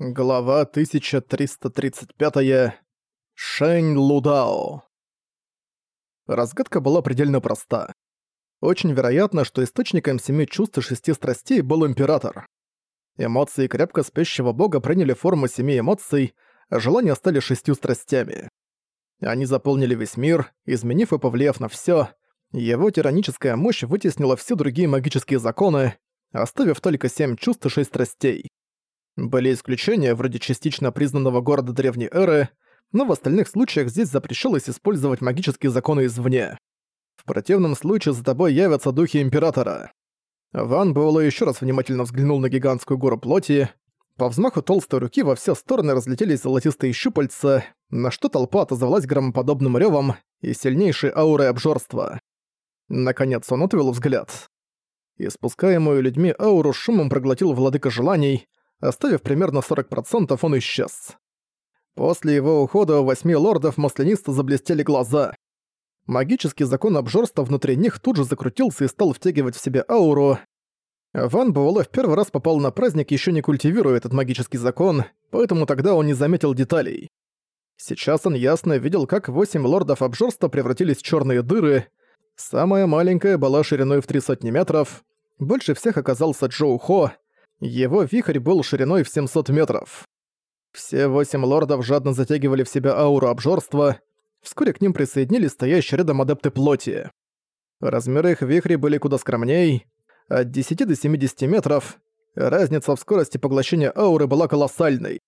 Глава 1335. Шэнь Лудао. Разгадка была предельно проста. Очень вероятно, что источником семи чувств и шести страстей был Император. Эмоции крепко спящего бога приняли форму семи эмоций, а желания стали шестью страстями. Они заполнили весь мир, изменив и повлияв на всё. Его тираническая мощь вытеснила все другие магические законы, оставив только семь чувств и шесть страстей. Были исключения, вроде частично признанного города Древней Эры, но в остальных случаях здесь запрещалось использовать магические законы извне. В противном случае за тобой явятся духи Императора. Ван Буэлэ еще раз внимательно взглянул на гигантскую гору плоти. По взмаху толстой руки во все стороны разлетелись золотистые щупальца, на что толпа отозвалась громоподобным ревом и сильнейшей аурой обжорства. Наконец он отвел взгляд. Испускаемую людьми ауру шумом проглотил владыка желаний, Оставив примерно 40%, он исчез. После его ухода у восьми лордов маслянисто заблестели глаза. Магический закон обжорства внутри них тут же закрутился и стал втягивать в себя ауру. Ван Буэлэ в первый раз попал на праздник, еще не культивируя этот магический закон, поэтому тогда он не заметил деталей. Сейчас он ясно видел, как восемь лордов обжорства превратились в черные дыры. Самая маленькая была шириной в три сотни метров. Больше всех оказался Джоу Хо, его вихрь был шириной в 700 метров. Все восемь лордов жадно затягивали в себя ауру обжорства. Вскоре к ним присоединились стоящие рядом адепты плоти. Размеры их вихрей были куда скромней. От 10 до 70 метров. Разница в скорости поглощения ауры была колоссальной.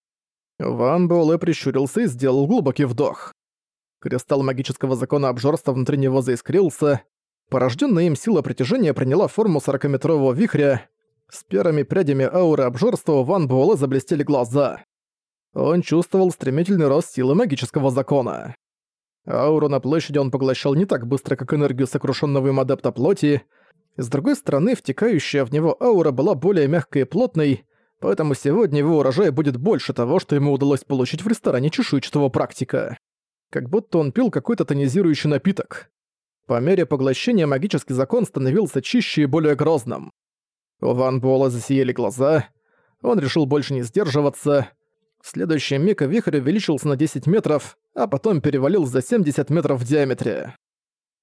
Ван Буэлэ прищурился и сделал глубокий вдох. Кристалл магического закона обжорства внутри него заискрился. Порожденная им сила притяжения приняла форму 40-метрового вихря, с первыми прядями ауры обжорства Ван Буэлэ заблестели глаза. Он чувствовал стремительный рост силы магического закона. Ауру на площади он поглощал не так быстро, как энергию сокрушенного им адепта плоти. С другой стороны, втекающая в него аура была более мягкой и плотной, поэтому сегодня его урожай будет больше того, что ему удалось получить в ресторане чешуйчатого практика. Как будто он пил какой-то тонизирующий напиток. По мере поглощения магический закон становился чище и более грозным. У Ван Буэлла засияли глаза. Он решил больше не сдерживаться. В следующий миг вихрь увеличился на 10 метров, а потом перевалил за 70 метров в диаметре.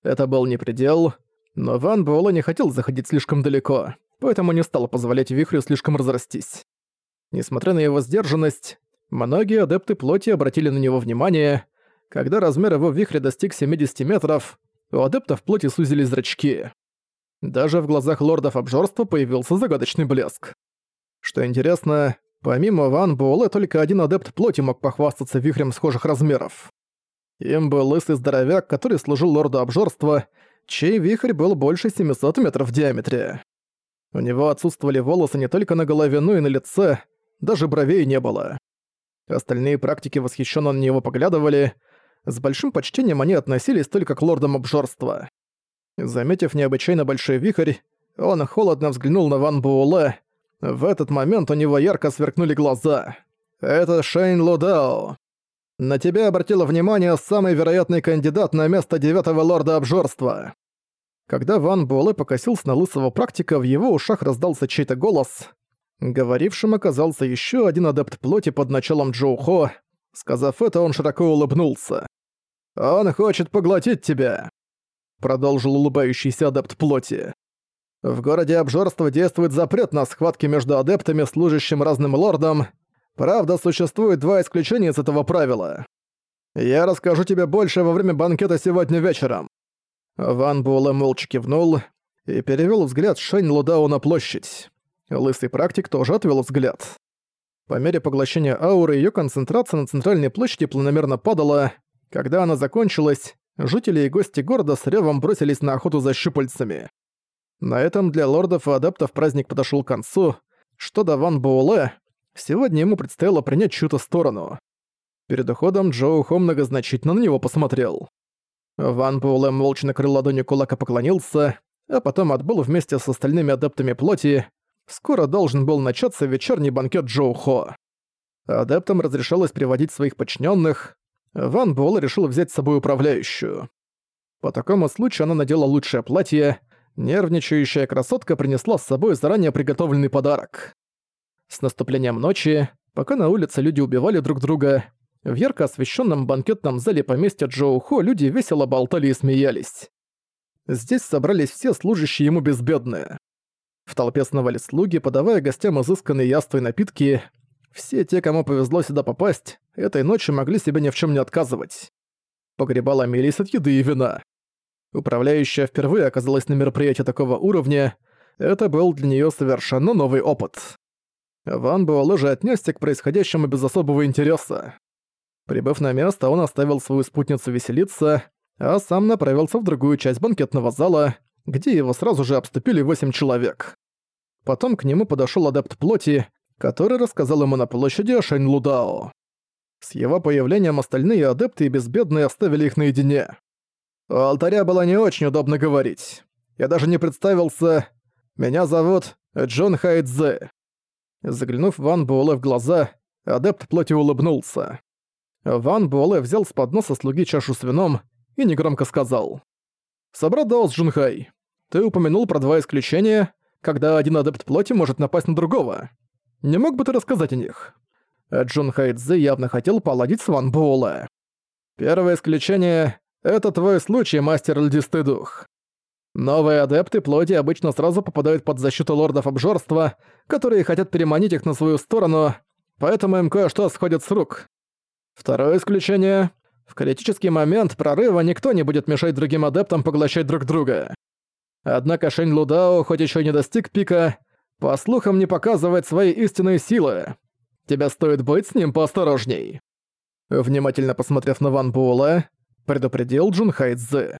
Это был не предел, но Ван Буэлла не хотел заходить слишком далеко, поэтому не стал позволять вихрю слишком разрастись. Несмотря на его сдержанность, многие адепты плоти обратили на него внимание. Когда размер его вихря достиг 70 метров, у адептов плоти сузились зрачки. Даже в глазах лордов обжорства появился загадочный блеск. Что интересно, помимо Ван Буэлэ только один адепт плоти мог похвастаться вихрем схожих размеров. Им был лысый здоровяк, который служил лорду обжорства, чей вихрь был больше 700 метров в диаметре. У него отсутствовали волосы не только на голове, но и на лице, даже бровей не было. Остальные практики восхищенно на него поглядывали, с большим почтением они относились только к лордам обжорства. Заметив необычайно большой вихрь, он холодно взглянул на Ван Буэлэ. В этот момент у него ярко сверкнули глаза. «Это Шейн Лудао. На тебя обратила внимание самый вероятный кандидат на место девятого лорда обжорства». Когда Ван Буэлэ покосился на лысого практика, в его ушах раздался чей-то голос. Говорившим оказался еще один адепт плоти под началом Джоу Хо. Сказав это, он широко улыбнулся. «Он хочет поглотить тебя!» Продолжил улыбающийся адепт плоти. В городе обжорства действует запрет на схватки между адептами, служащим разным лордам. Правда, существует два исключения из этого правила. Я расскажу тебе больше во время банкета сегодня вечером. Ван Буэлэ молча кивнул и перевёл взгляд Шэнь Лудау на площадь. Лысый практик тоже отвел взгляд. По мере поглощения ауры её концентрация на центральной площади планомерно падала. Когда она закончилась, жители и гости города с ревом бросились на охоту за щупальцами. На этом для лордов и адаптов праздник подошел к концу. Что до Ван Буэлэ, сегодня ему предстояло принять чью-то сторону. Перед уходом Джоу Хо многозначительно на него посмотрел. Ван Буэлэ молча накрыл ладонью кулак и поклонился, а потом отбыл вместе с остальными адаптами плоти. Скоро должен был начаться вечерний банкет Джоу Хо. Адептам разрешалось приводить своих подчиненных, Ван Буэлэ решил взять с собой управляющую. По такому случаю она надела лучшее платье, нервничающая красотка принесла с собой заранее приготовленный подарок. С наступлением ночи Пока на улице люди убивали друг друга, в ярко освещенном банкетном зале поместья Джоу Хо люди весело болтали и смеялись. Здесь собрались все служащие ему безбедные. В толпе сновали слуги, подавая гостям изысканные яства и напитки. Все те, кому повезло сюда попасть, этой ночью могли себе ни в чем не отказывать. Погребала мелись от еды и вина. Управляющая впервые оказалась на мероприятии такого уровня. Это был для нее совершенно новый опыт. Ван Буэлэ же отнесся к происходящему без особого интереса. Прибыв на место, он оставил свою спутницу веселиться, а сам направился в другую часть банкетного зала, где его сразу же обступили восемь человек. Потом к нему подошёл адепт плоти, который рассказал ему на площади о Шэнь Лудао. С его появлением остальные адепты и безбедные оставили их наедине. У алтаря было не очень удобно говорить. Я даже не представился. Меня зовут Джун Хайдзе. Заглянув Ван Баолэ в глаза, адепт плоти улыбнулся. Ван Баолэ взял с подноса слуги чашу с вином и негромко сказал. «Собрат Даос Джунхай, ты упомянул про два исключения, когда один адепт плоти может напасть на другого. Не мог бы ты рассказать о них?» Джун Хайдзе явно хотел поладить с Ван Баолэ. «Первое исключение — это твой случай, мастер льдистый дух. Новые адепты плоти обычно сразу попадают под защиту лордов обжорства, которые хотят переманить их на свою сторону, поэтому им кое-что сходит с рук. Второе исключение — в критический момент прорыва никто не будет мешать другим адептам поглощать друг друга. Однако Шэнь Лудао, хоть еще не достиг пика, по слухам не показывает свои истинные силы. Тебе стоит быть с ним поосторожней. Внимательно посмотрев на Ван Буэлэ, предупредил Джун Хайцзы.